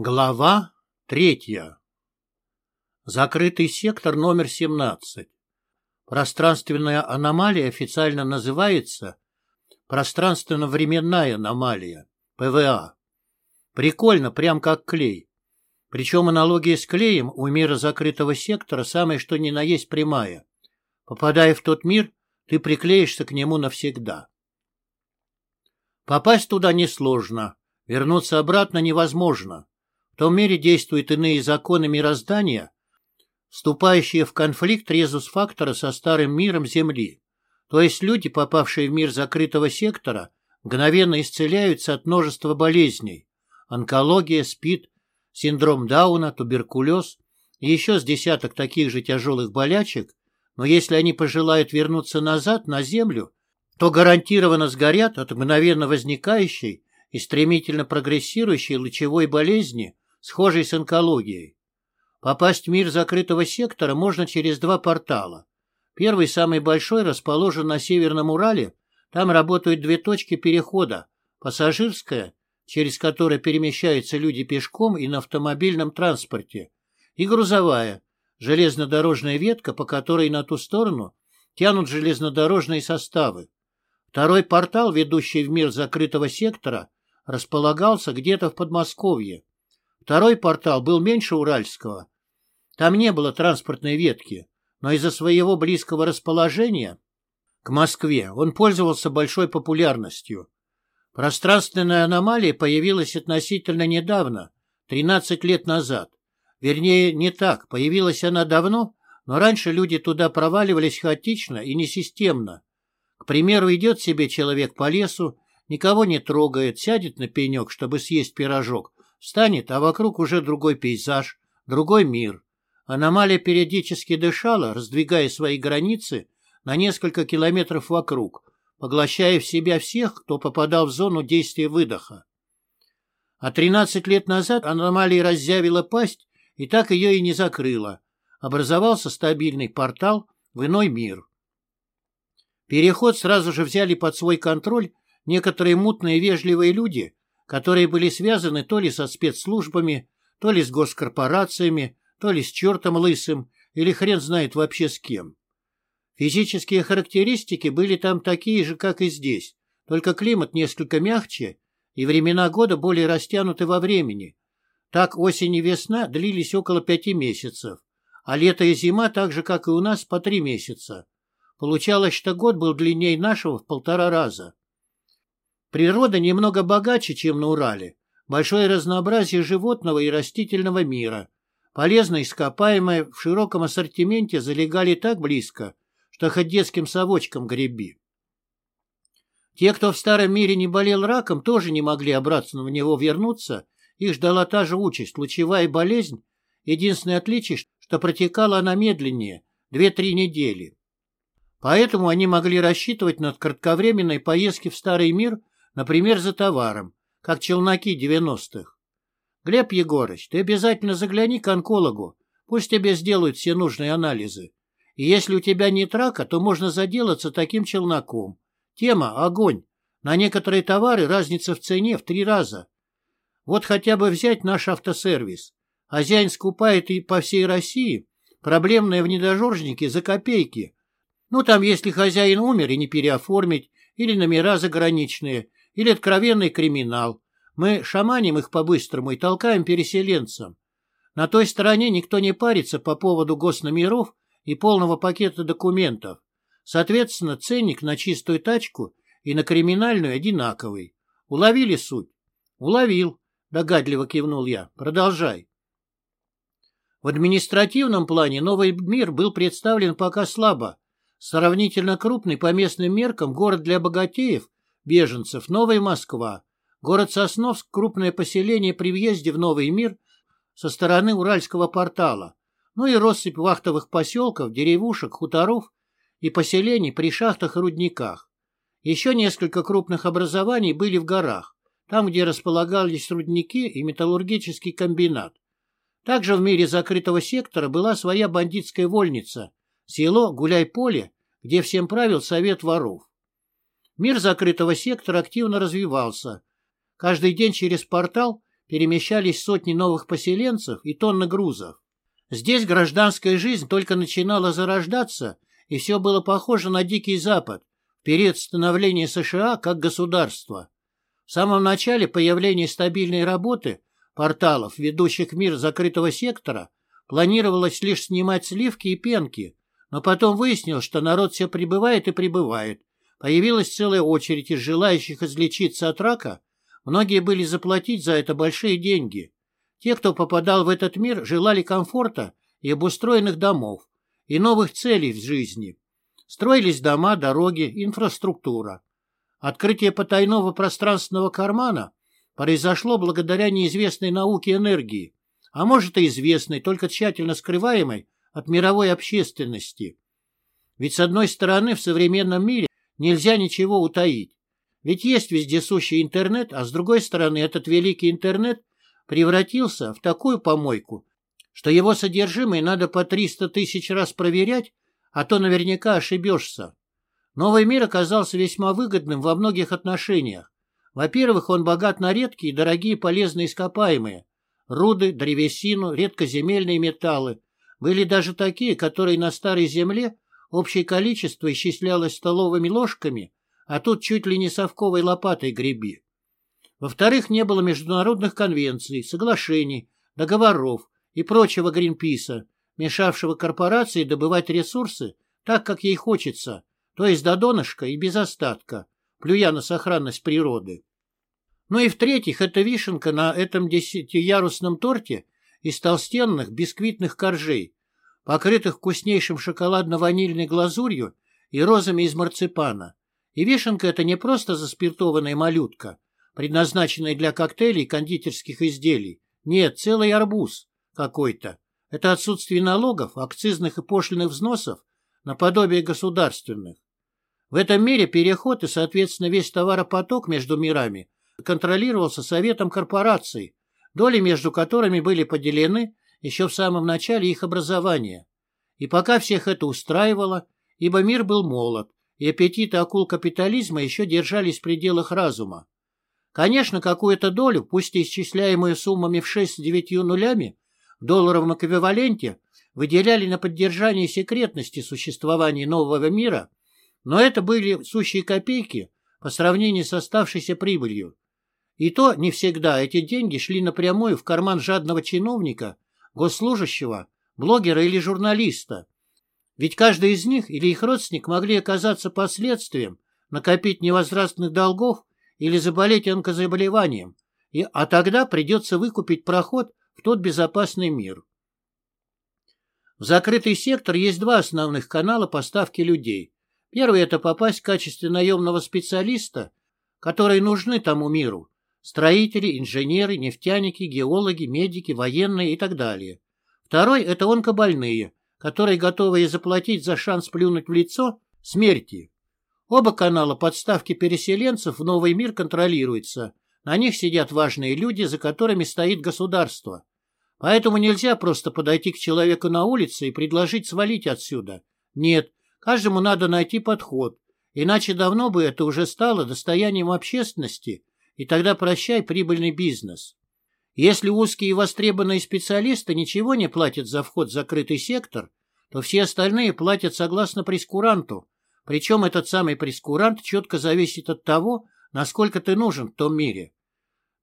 Глава третья. Закрытый сектор номер 17. Пространственная аномалия официально называется пространственно-временная аномалия, ПВА. Прикольно, прям как клей. Причем аналогия с клеем у мира закрытого сектора самое что ни на есть прямая. Попадая в тот мир, ты приклеишься к нему навсегда. Попасть туда несложно, вернуться обратно невозможно. Том мире действуют иные законы мироздания, вступающие в конфликт резус-фактора со старым миром Земли. То есть люди, попавшие в мир закрытого сектора, мгновенно исцеляются от множества болезней. Онкология, СПИД, синдром Дауна, туберкулез и еще с десяток таких же тяжелых болячек, но если они пожелают вернуться назад, на Землю, то гарантированно сгорят от мгновенно возникающей и стремительно прогрессирующей лучевой болезни, схожей с онкологией. Попасть в мир закрытого сектора можно через два портала. Первый, самый большой, расположен на Северном Урале. Там работают две точки перехода. Пассажирская, через которую перемещаются люди пешком и на автомобильном транспорте, и грузовая, железнодорожная ветка, по которой на ту сторону тянут железнодорожные составы. Второй портал, ведущий в мир закрытого сектора, располагался где-то в Подмосковье. Второй портал был меньше Уральского. Там не было транспортной ветки, но из-за своего близкого расположения к Москве он пользовался большой популярностью. Пространственная аномалия появилась относительно недавно, 13 лет назад. Вернее, не так, появилась она давно, но раньше люди туда проваливались хаотично и несистемно. К примеру, идет себе человек по лесу, никого не трогает, сядет на пенек, чтобы съесть пирожок, встанет, а вокруг уже другой пейзаж, другой мир. Аномалия периодически дышала, раздвигая свои границы на несколько километров вокруг, поглощая в себя всех, кто попадал в зону действия выдоха. А 13 лет назад аномалия разъявила пасть и так ее и не закрыла. Образовался стабильный портал в иной мир. Переход сразу же взяли под свой контроль некоторые мутные вежливые люди, которые были связаны то ли со спецслужбами, то ли с госкорпорациями, то ли с чертом лысым, или хрен знает вообще с кем. Физические характеристики были там такие же, как и здесь, только климат несколько мягче и времена года более растянуты во времени, так осень и весна длились около пяти месяцев, а лето и зима так же, как и у нас, по три месяца. Получалось, что год был длиннее нашего в полтора раза. Природа немного богаче, чем на Урале. Большое разнообразие животного и растительного мира. Полезные ископаемые в широком ассортименте залегали так близко, что хоть детским совочком греби. Те, кто в старом мире не болел раком, тоже не могли обратно в него вернуться их ждала та же участь, лучевая болезнь. Единственное отличие, что протекала она медленнее, 2-3 недели. Поэтому они могли рассчитывать на кратковременные поездки в Старый мир, например, за товаром, как челноки 90-х. Глеб Егорыч, ты обязательно загляни к онкологу, пусть тебе сделают все нужные анализы. И если у тебя нет рака, то можно заделаться таким челноком. Тема – огонь. На некоторые товары разница в цене в три раза. Вот хотя бы взять наш автосервис. Хозяин скупает и по всей России проблемные внедорожники за копейки. Ну, там, если хозяин умер и не переоформить, или номера заграничные, или откровенный криминал. Мы шаманим их по-быстрому и толкаем переселенцам. На той стороне никто не парится по поводу госномеров и полного пакета документов. Соответственно, ценник на чистую тачку и на криминальную одинаковый. Уловили суть? Уловил. — догадливо кивнул я. «Продолжай». В административном плане новый мир был представлен пока слабо. Сравнительно крупный по местным меркам город для богатеев, беженцев, Новая Москва. Город Сосновск – крупное поселение при въезде в Новый мир со стороны Уральского портала. Ну и россыпь вахтовых поселков, деревушек, хуторов и поселений при шахтах и рудниках. Еще несколько крупных образований были в горах там, где располагались рудники и металлургический комбинат. Также в мире закрытого сектора была своя бандитская вольница, село Гуляй-Поле, где всем правил совет воров. Мир закрытого сектора активно развивался. Каждый день через портал перемещались сотни новых поселенцев и тонны грузов. Здесь гражданская жизнь только начинала зарождаться, и все было похоже на Дикий Запад, в период становления США как государства. В самом начале появления стабильной работы порталов, ведущих мир закрытого сектора, планировалось лишь снимать сливки и пенки, но потом выяснилось, что народ все прибывает и прибывает. Появилась целая очередь из желающих излечиться от рака, многие были заплатить за это большие деньги. Те, кто попадал в этот мир, желали комфорта и обустроенных домов, и новых целей в жизни. Строились дома, дороги, инфраструктура. Открытие потайного пространственного кармана произошло благодаря неизвестной науке энергии, а может и известной, только тщательно скрываемой от мировой общественности. Ведь с одной стороны в современном мире нельзя ничего утаить. Ведь есть вездесущий интернет, а с другой стороны этот великий интернет превратился в такую помойку, что его содержимое надо по 300 тысяч раз проверять, а то наверняка ошибешься. Новый мир оказался весьма выгодным во многих отношениях. Во-первых, он богат на редкие дорогие полезные ископаемые. Руды, древесину, редкоземельные металлы. Были даже такие, которые на Старой Земле общее количество исчислялось столовыми ложками, а тут чуть ли не совковой лопатой греби. Во-вторых, не было международных конвенций, соглашений, договоров и прочего Гринписа, мешавшего корпорации добывать ресурсы так, как ей хочется, то есть до донышка и без остатка, плюя на сохранность природы. Ну и в-третьих, это вишенка на этом десятиярусном торте из толстенных бисквитных коржей, покрытых вкуснейшим шоколадно-ванильной глазурью и розами из марципана. И вишенка это не просто заспиртованная малютка, предназначенный для коктейлей и кондитерских изделий. Нет, целый арбуз какой-то. Это отсутствие налогов, акцизных и пошлиных взносов наподобие государственных. В этом мире переход и, соответственно, весь товаропоток между мирами контролировался Советом корпораций, доли между которыми были поделены еще в самом начале их образования. И пока всех это устраивало, ибо мир был молод, и аппетиты акул капитализма еще держались в пределах разума. Конечно, какую-то долю, пусть и исчисляемую суммами в 6-9 нулями, в долларовом эквиваленте, выделяли на поддержание секретности существования нового мира, но это были сущие копейки по сравнению с оставшейся прибылью. И то не всегда эти деньги шли напрямую в карман жадного чиновника, госслужащего, блогера или журналиста. Ведь каждый из них или их родственник могли оказаться последствием, накопить невозвратных долгов или заболеть онкозаболеванием, и, а тогда придется выкупить проход в тот безопасный мир. В закрытый сектор есть два основных канала поставки людей. Первый – это попасть в качестве наемного специалиста, которые нужны тому миру. Строители, инженеры, нефтяники, геологи, медики, военные и так далее. Второй – это онкобольные, которые готовы заплатить за шанс плюнуть в лицо смерти. Оба канала подставки переселенцев в новый мир контролируются. На них сидят важные люди, за которыми стоит государство. Поэтому нельзя просто подойти к человеку на улице и предложить свалить отсюда. Нет, каждому надо найти подход. Иначе давно бы это уже стало достоянием общественности, и тогда прощай прибыльный бизнес. Если узкие и востребованные специалисты ничего не платят за вход в закрытый сектор, то все остальные платят согласно прескуранту, причем этот самый прескурант четко зависит от того, насколько ты нужен в том мире.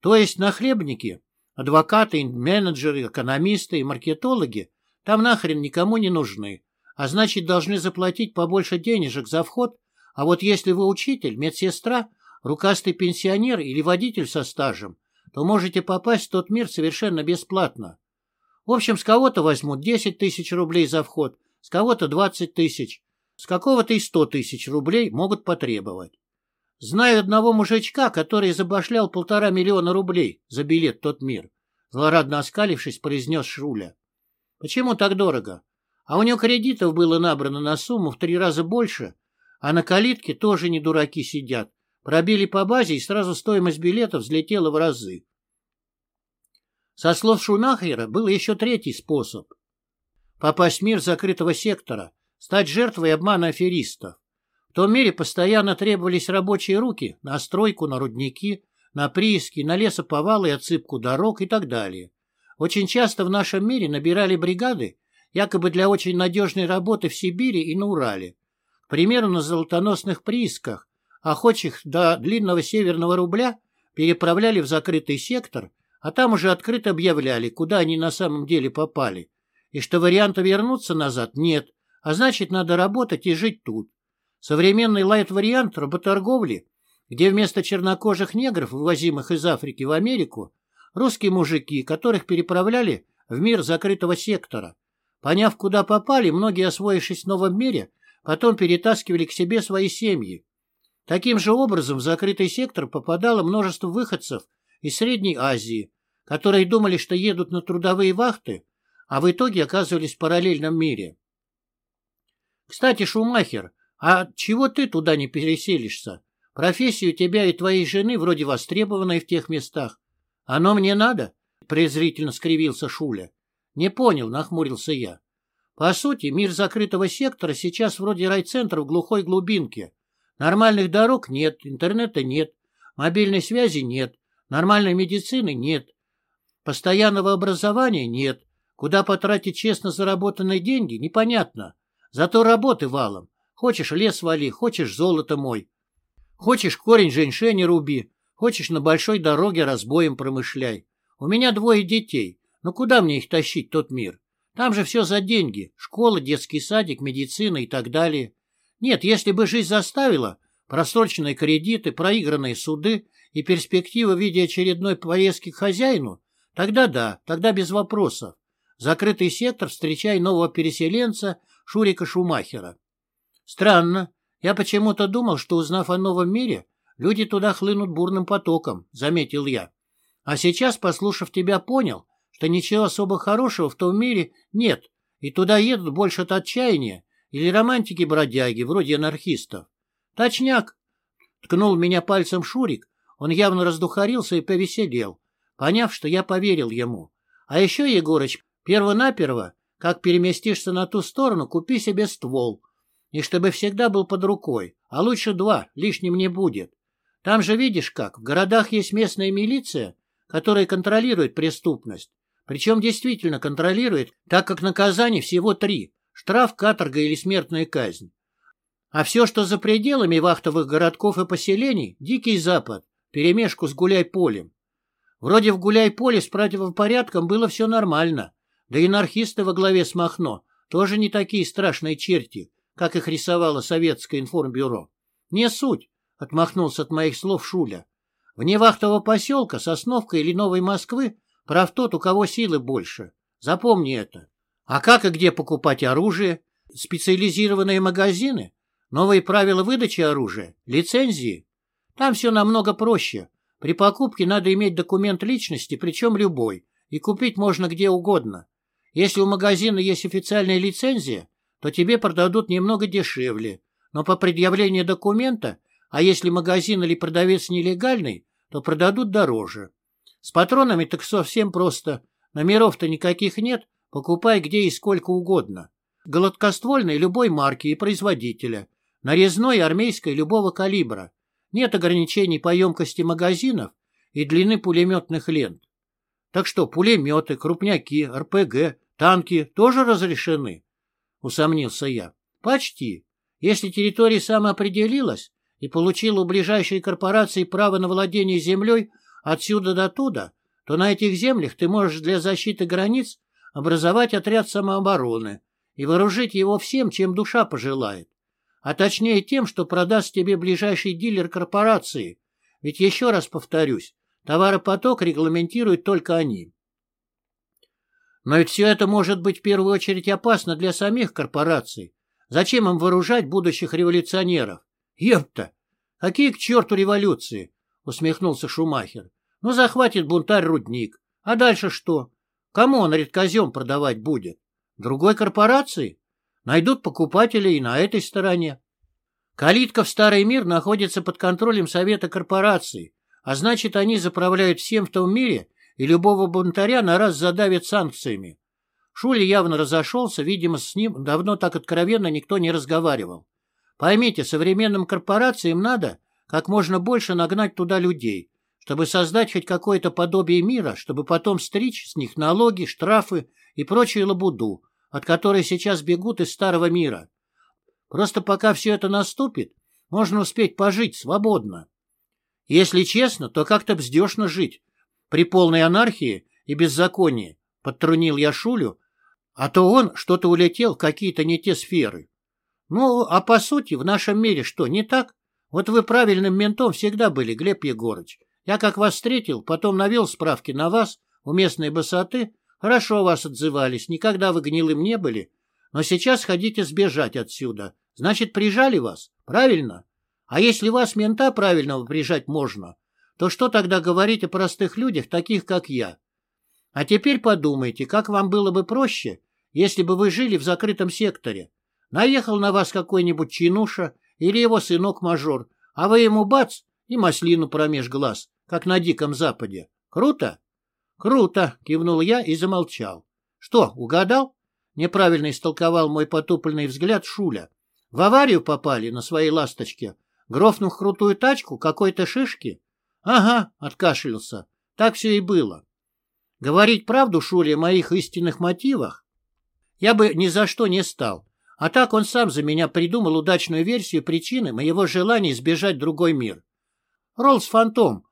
То есть нахлебники, адвокаты, менеджеры, экономисты и маркетологи там нахрен никому не нужны, а значит должны заплатить побольше денежек за вход, а вот если вы учитель, медсестра, рукастый пенсионер или водитель со стажем, то можете попасть в тот мир совершенно бесплатно. В общем, с кого-то возьмут 10 тысяч рублей за вход, с кого-то 20 тысяч, с какого-то и сто тысяч рублей могут потребовать. Знаю одного мужичка, который забашлял полтора миллиона рублей за билет в тот мир. Злорадно оскалившись, произнес Шуля. Почему так дорого? А у него кредитов было набрано на сумму в три раза больше, а на калитке тоже не дураки сидят. Пробили по базе, и сразу стоимость билетов взлетела в разы. Со слов Шумахера был еще третий способ. Попасть в мир закрытого сектора, стать жертвой обмана аферистов. В том мире постоянно требовались рабочие руки на стройку, на рудники, на прииски, на лесоповалы и отсыпку дорог и так далее. Очень часто в нашем мире набирали бригады, якобы для очень надежной работы в Сибири и на Урале. К примеру, на золотоносных приисках охочих до длинного северного рубля переправляли в закрытый сектор, а там уже открыто объявляли, куда они на самом деле попали, и что варианта вернуться назад нет, а значит, надо работать и жить тут. Современный лайт-вариант работорговли, где вместо чернокожих негров, вывозимых из Африки в Америку, русские мужики, которых переправляли в мир закрытого сектора. Поняв, куда попали, многие, освоившись в новом мире, потом перетаскивали к себе свои семьи. Таким же образом в закрытый сектор попадало множество выходцев из Средней Азии, которые думали, что едут на трудовые вахты, а в итоге оказывались в параллельном мире. Кстати, Шумахер, а чего ты туда не переселишься? Профессия у тебя и твоей жены вроде востребованная в тех местах. Оно мне надо? Презрительно скривился Шуля. Не понял, нахмурился я. По сути, мир закрытого сектора сейчас вроде райцентра в глухой глубинке. Нормальных дорог нет, интернета нет, мобильной связи нет, нормальной медицины нет, постоянного образования нет, куда потратить честно заработанные деньги, непонятно. Зато работы валом. Хочешь лес вали, хочешь золото мой. Хочешь корень женьшеня руби, хочешь на большой дороге разбоем промышляй. У меня двое детей, но куда мне их тащить, тот мир? Там же все за деньги. Школа, детский садик, медицина и так далее. Нет, если бы жизнь заставила, просроченные кредиты, проигранные суды и перспектива в виде очередной поездки к хозяину, тогда да, тогда без вопросов. Закрытый сектор, встречай нового переселенца Шурика Шумахера. Странно. Я почему-то думал, что, узнав о новом мире, люди туда хлынут бурным потоком, заметил я. А сейчас, послушав тебя, понял, что ничего особо хорошего в том мире нет, и туда едут больше от отчаяния или романтики-бродяги, вроде анархистов. Точняк! Ткнул меня пальцем Шурик, он явно раздухарился и повеселел, поняв, что я поверил ему. А еще, Егорыч, перво-наперво, как переместишься на ту сторону, купи себе ствол. И чтобы всегда был под рукой, а лучше два, лишним не будет. Там же видишь как, в городах есть местная милиция, которая контролирует преступность. Причем действительно контролирует, так как наказаний всего три – штраф, каторга или смертная казнь. А все, что за пределами вахтовых городков и поселений – дикий запад, перемешку с гуляй-полем. Вроде в гуляй-поле с противопорядком было все нормально, да и анархисты во главе с Махно тоже не такие страшные черти, как их рисовало советское информбюро. Не суть, — отмахнулся от моих слов Шуля. Вне вахтового поселка, Сосновка или Новой Москвы прав тот, у кого силы больше. Запомни это. А как и где покупать оружие? Специализированные магазины? Новые правила выдачи оружия? Лицензии? Там все намного проще. При покупке надо иметь документ личности, причем любой, и купить можно где угодно. Если у магазина есть официальная лицензия, то тебе продадут немного дешевле, но по предъявлению документа, а если магазин или продавец нелегальный, то продадут дороже. С патронами так совсем просто. Номеров-то никаких нет, покупай где и сколько угодно. Гладкоствольный любой марки и производителя, нарезной армейской любого калибра. Нет ограничений по емкости магазинов и длины пулеметных лент. Так что пулеметы, крупняки, РПГ, танки тоже разрешены? Усомнился я. Почти. Если территория самоопределилась и получила у ближайшей корпорации право на владение землей отсюда до туда, то на этих землях ты можешь для защиты границ образовать отряд самообороны и вооружить его всем, чем душа пожелает а точнее тем, что продаст тебе ближайший дилер корпорации. Ведь еще раз повторюсь, товаропоток регламентируют только они. Но ведь все это может быть в первую очередь опасно для самих корпораций. Зачем им вооружать будущих революционеров? Епта! Какие к черту революции? Усмехнулся Шумахер. Ну, захватит бунтарь рудник. А дальше что? Кому он редкозем продавать будет? Другой корпорации? Найдут покупателей и на этой стороне. Калитка в Старый мир находится под контролем Совета корпораций, а значит, они заправляют всем в том мире, и любого бунтаря на раз задавят санкциями. Шули явно разошелся, видимо, с ним давно так откровенно никто не разговаривал. Поймите, современным корпорациям надо как можно больше нагнать туда людей, чтобы создать хоть какое-то подобие мира, чтобы потом стричь с них налоги, штрафы и прочую лабуду, от которой сейчас бегут из старого мира. Просто пока все это наступит, можно успеть пожить свободно. Если честно, то как-то бздешно жить при полной анархии и беззаконии, подтрунил я Шулю, а то он что-то улетел в какие-то не те сферы. Ну, а по сути, в нашем мире что, не так? Вот вы правильным ментом всегда были, Глеб Егорыч. Я как вас встретил, потом навел справки на вас у местной высоты, хорошо вас отзывались, никогда вы гнилым не были, но сейчас хотите сбежать отсюда. Значит, прижали вас, правильно? А если вас, мента, правильного прижать можно, то что тогда говорить о простых людях, таких как я? А теперь подумайте, как вам было бы проще, если бы вы жили в закрытом секторе. Наехал на вас какой-нибудь чинуша или его сынок-мажор, а вы ему бац и маслину промеж глаз, как на Диком Западе. Круто? Круто, кивнул я и замолчал. Что, угадал? Неправильно истолковал мой потупленный взгляд Шуля. В аварию попали на своей ласточке, грохнув крутую тачку какой-то шишки? Ага, откашлялся. Так все и было. Говорить правду Шуле о моих истинных мотивах я бы ни за что не стал. А так он сам за меня придумал удачную версию причины моего желания избежать другой мир. Роллс Фантом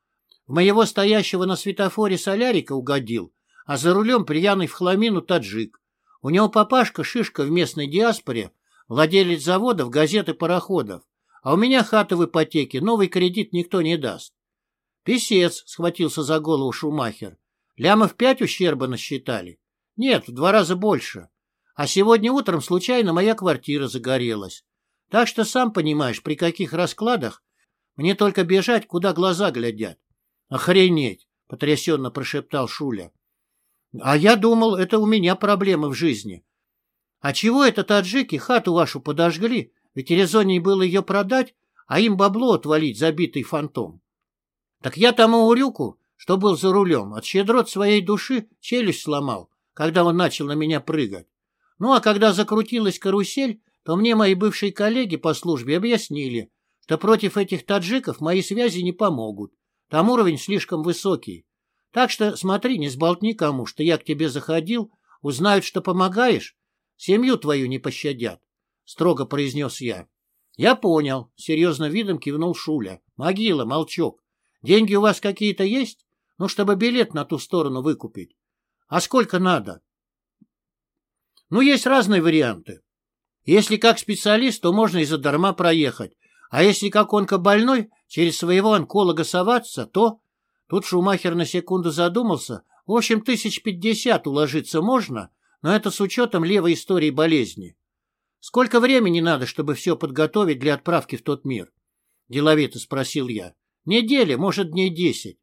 в моего стоящего на светофоре солярика угодил, а за рулем пьяный в хламину таджик. У него папашка шишка в местной диаспоре, владелец заводов, газет и пароходов. А у меня хата в ипотеке, новый кредит никто не даст. Песец, схватился за голову Шумахер. Лямов пять ущерба насчитали? Нет, в два раза больше. А сегодня утром случайно моя квартира загорелась. Так что сам понимаешь, при каких раскладах мне только бежать, куда глаза глядят. Охренеть, потрясенно прошептал Шуля. А я думал, это у меня проблемы в жизни. А чего это таджики хату вашу подожгли? Ведь резонней было ее продать, а им бабло отвалить забитый фантом. Так я тому урюку, что был за рулем, от щедрот своей души челюсть сломал, когда он начал на меня прыгать. Ну а когда закрутилась карусель, то мне мои бывшие коллеги по службе объяснили, что против этих таджиков мои связи не помогут. Там уровень слишком высокий. Так что смотри, не сболтни кому, что я к тебе заходил, узнают, что помогаешь, семью твою не пощадят, — строго произнес я. — Я понял, — серьезно видом кивнул Шуля. — Могила, молчок. Деньги у вас какие-то есть? Ну, чтобы билет на ту сторону выкупить. А сколько надо? Ну, есть разные варианты. Если как специалист, то можно и задарма проехать. А если как онкобольной, через своего онколога соваться, то... Тут Шумахер на секунду задумался. В общем, тысяч пятьдесят уложиться можно, но это с учетом левой истории болезни. Сколько времени надо, чтобы все подготовить для отправки в тот мир? Деловито спросил я. Неделя, может, дней десять.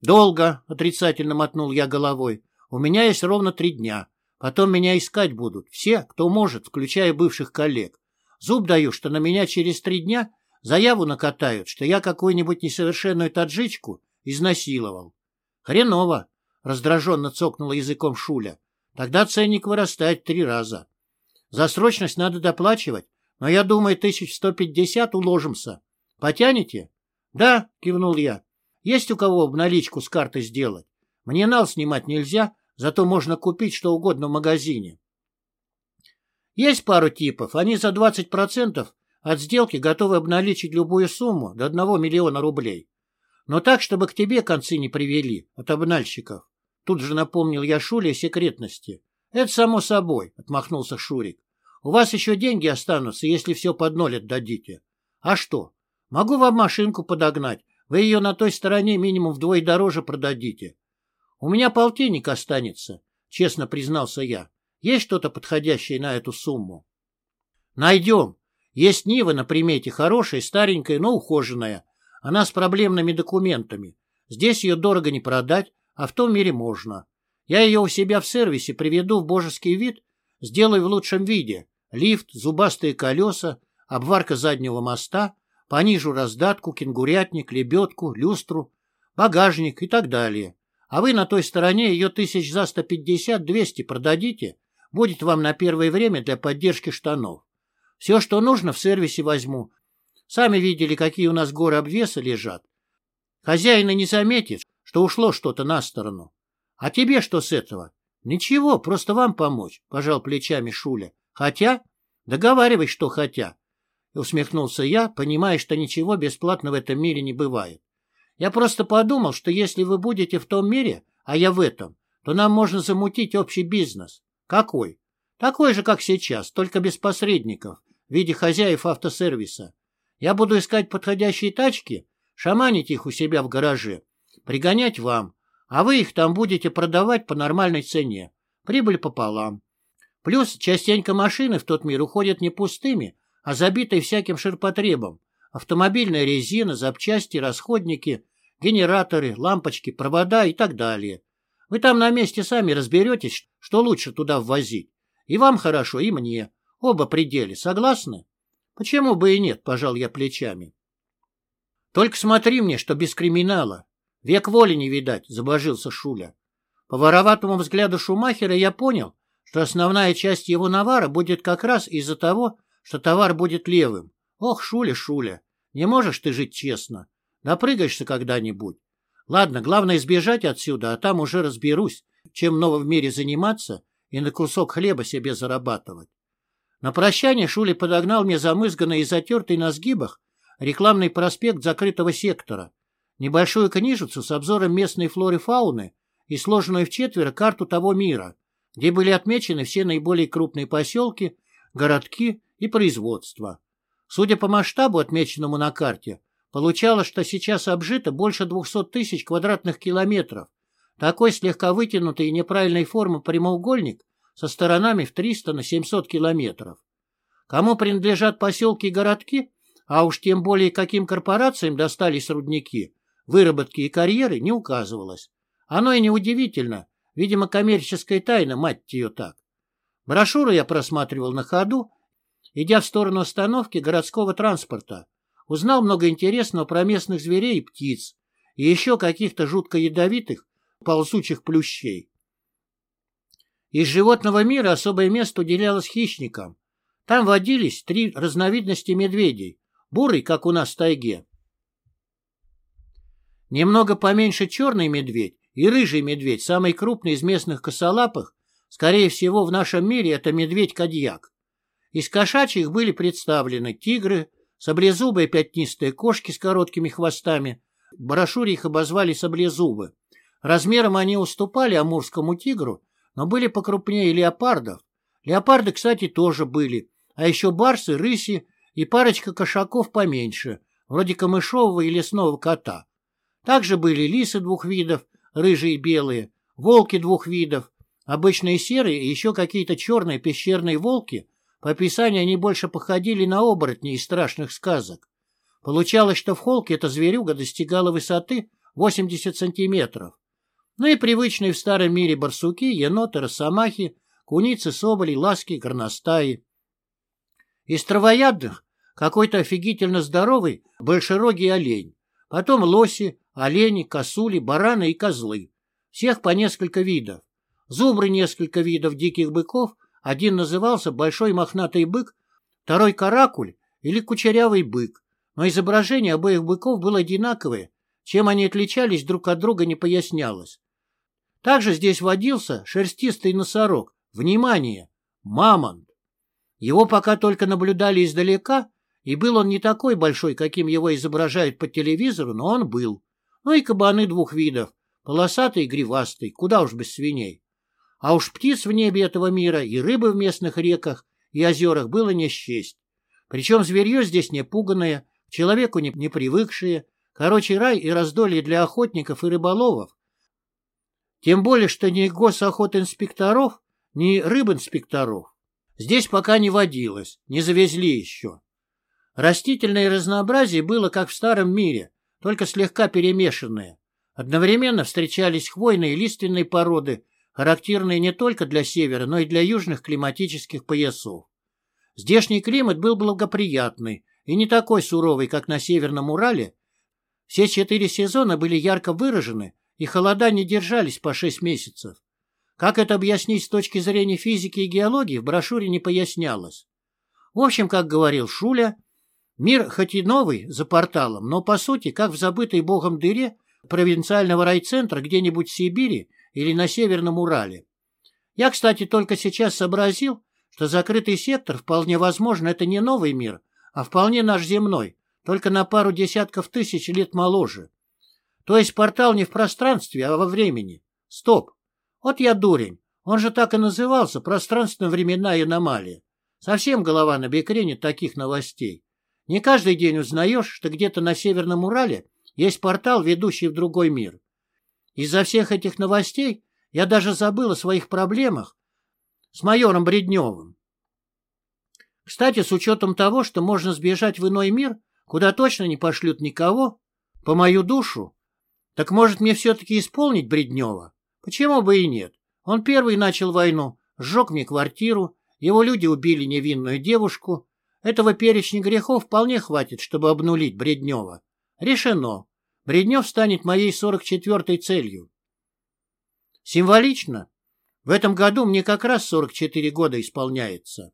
Долго, отрицательно мотнул я головой. У меня есть ровно три дня. Потом меня искать будут. Все, кто может, включая бывших коллег. Зуб даю, что на меня через три дня заяву накатают, что я какую-нибудь несовершенную таджичку изнасиловал. Хреново, раздраженно цокнула языком Шуля. Тогда ценник вырастает три раза. За срочность надо доплачивать, но я думаю, тысяч сто пятьдесят уложимся. Потянете? Да, кивнул я. Есть у кого обналичку с карты сделать? Мне нал снимать нельзя, Зато можно купить что угодно в магазине. Есть пару типов. Они за 20% от сделки готовы обналичить любую сумму до 1 миллиона рублей. Но так, чтобы к тебе концы не привели от обнальщиков. Тут же напомнил я Шуле о секретности. Это само собой, отмахнулся Шурик. У вас еще деньги останутся, если все под ноль отдадите. А что? Могу вам машинку подогнать. Вы ее на той стороне минимум вдвое дороже продадите. У меня полтинник останется, честно признался я. Есть что-то подходящее на эту сумму? Найдем. Есть Нива на примете, хорошая, старенькая, но ухоженная. Она с проблемными документами. Здесь ее дорого не продать, а в том мире можно. Я ее у себя в сервисе приведу в божеский вид, сделаю в лучшем виде. Лифт, зубастые колеса, обварка заднего моста, понижу раздатку, кенгурятник, лебедку, люстру, багажник и так далее. А вы на той стороне ее тысяч за 150-200 продадите, будет вам на первое время для поддержки штанов. Все, что нужно, в сервисе возьму. Сами видели, какие у нас горы обвеса лежат. Хозяина не заметит, что ушло что-то на сторону. А тебе что с этого? Ничего, просто вам помочь, пожал плечами Шуля. Хотя? Договаривай, что хотя. Усмехнулся я, понимая, что ничего бесплатно в этом мире не бывает. Я просто подумал, что если вы будете в том мире, а я в этом, то нам можно замутить общий бизнес. Какой? Такой же, как сейчас, только без посредников, в виде хозяев автосервиса. Я буду искать подходящие тачки, шаманить их у себя в гараже, пригонять вам, а вы их там будете продавать по нормальной цене. Прибыль пополам. Плюс частенько машины в тот мир уходят не пустыми, а забитой всяким ширпотребом. Автомобильная резина, запчасти, расходники, генераторы, лампочки, провода и так далее. Вы там на месте сами разберетесь, что лучше туда ввозить. И вам хорошо, и мне. Оба пределе. Согласны? Почему бы и нет, пожал я плечами. Только смотри мне, что без криминала. Век воли не видать, забожился Шуля. По вороватому взгляду Шумахера я понял, что основная часть его навара будет как раз из-за того, что товар будет левым. Ох, Шуля, Шуля, не можешь ты жить честно. Напрыгаешься когда-нибудь. Ладно, главное избежать отсюда, а там уже разберусь, чем ново в мире заниматься и на кусок хлеба себе зарабатывать. На прощание Шули подогнал мне замызганный и затертый на сгибах рекламный проспект закрытого сектора, небольшую книжицу с обзором местной флоры и фауны и сложенную в четверо карту того мира, где были отмечены все наиболее крупные поселки, городки и производства. Судя по масштабу, отмеченному на карте, получалось, что сейчас обжито больше 200 тысяч квадратных километров. Такой слегка вытянутый и неправильной формы прямоугольник со сторонами в 300 на 700 километров. Кому принадлежат поселки и городки, а уж тем более каким корпорациям достались рудники, выработки и карьеры, не указывалось. Оно и неудивительно, видимо, коммерческая тайна, мать ее так. Брошюру я просматривал на ходу, идя в сторону остановки городского транспорта. Узнал много интересного про местных зверей и птиц, и еще каких-то жутко ядовитых, ползучих плющей. Из животного мира особое место уделялось хищникам. Там водились три разновидности медведей. Бурый, как у нас в тайге. Немного поменьше черный медведь и рыжий медведь, самый крупный из местных косолапых, скорее всего, в нашем мире это медведь-кадьяк. Из кошачьих были представлены тигры, саблезубые пятнистые кошки с короткими хвостами. В брошюре их обозвали саблезубы. Размером они уступали амурскому тигру, но были покрупнее леопардов. Леопарды, кстати, тоже были, а еще барсы, рыси и парочка кошаков поменьше, вроде камышового и лесного кота. Также были лисы двух видов, рыжие и белые, волки двух видов, обычные серые и еще какие-то черные пещерные волки. По описанию они больше походили на оборотни из страшных сказок. Получалось, что в холке эта зверюга достигала высоты 80 сантиметров, ну и привычные в старом мире барсуки, еноты, росомахи, куницы, соболи, ласки, горностаи. Из травоядных какой-то офигительно здоровый большерогий олень, потом лоси, олени, косули, бараны и козлы. Всех по несколько видов. Зубры несколько видов диких быков, один назывался большой мохнатый бык, второй каракуль или кучерявый бык, но изображение обоих быков было одинаковое, чем они отличались друг от друга не пояснялось. Также здесь водился шерстистый носорог. Внимание! Мамонт! Его пока только наблюдали издалека, и был он не такой большой, каким его изображают по телевизору, но он был. Ну и кабаны двух видов, полосатый и гривастый, куда уж без свиней. А уж птиц в небе этого мира и рыбы в местных реках и озерах было не счесть. Причем зверье здесь не пуганное, человеку не привыкшее. Короче, рай и раздолье для охотников и рыболовов, тем более, что ни госохотинспекторов, ни рыбинспекторов здесь пока не водилось, не завезли еще. Растительное разнообразие было как в старом мире, только слегка перемешанное. Одновременно встречались хвойные и лиственные породы, характерные не только для севера, но и для южных климатических поясов. Здешний климат был благоприятный и не такой суровый, как на Северном Урале. Все четыре сезона были ярко выражены, и холода не держались по шесть месяцев. Как это объяснить с точки зрения физики и геологии, в брошюре не пояснялось. В общем, как говорил Шуля, Мир хоть и новый, за порталом, но по сути, как в забытой богом дыре провинциального райцентра где-нибудь в Сибири или на Северном Урале. Я, кстати, только сейчас сообразил, что закрытый сектор, вполне возможно, это не новый мир, а вполне наш земной, только на пару десятков тысяч лет моложе. То есть портал не в пространстве, а во времени. Стоп. Вот я дурень. Он же так и назывался, пространственно-временная аномалия. Совсем голова на бекрене таких новостей. Не каждый день узнаешь, что где-то на Северном Урале есть портал, ведущий в другой мир. Из-за всех этих новостей я даже забыл о своих проблемах с майором Бредневым. Кстати, с учетом того, что можно сбежать в иной мир, куда точно не пошлют никого, по мою душу, так может мне все-таки исполнить Бреднева? Почему бы и нет? Он первый начал войну, сжег мне квартиру, его люди убили невинную девушку. Этого перечня грехов вполне хватит, чтобы обнулить Бреднева. Решено. Бреднев станет моей сорок четвертой целью. Символично. В этом году мне как раз 44 года исполняется.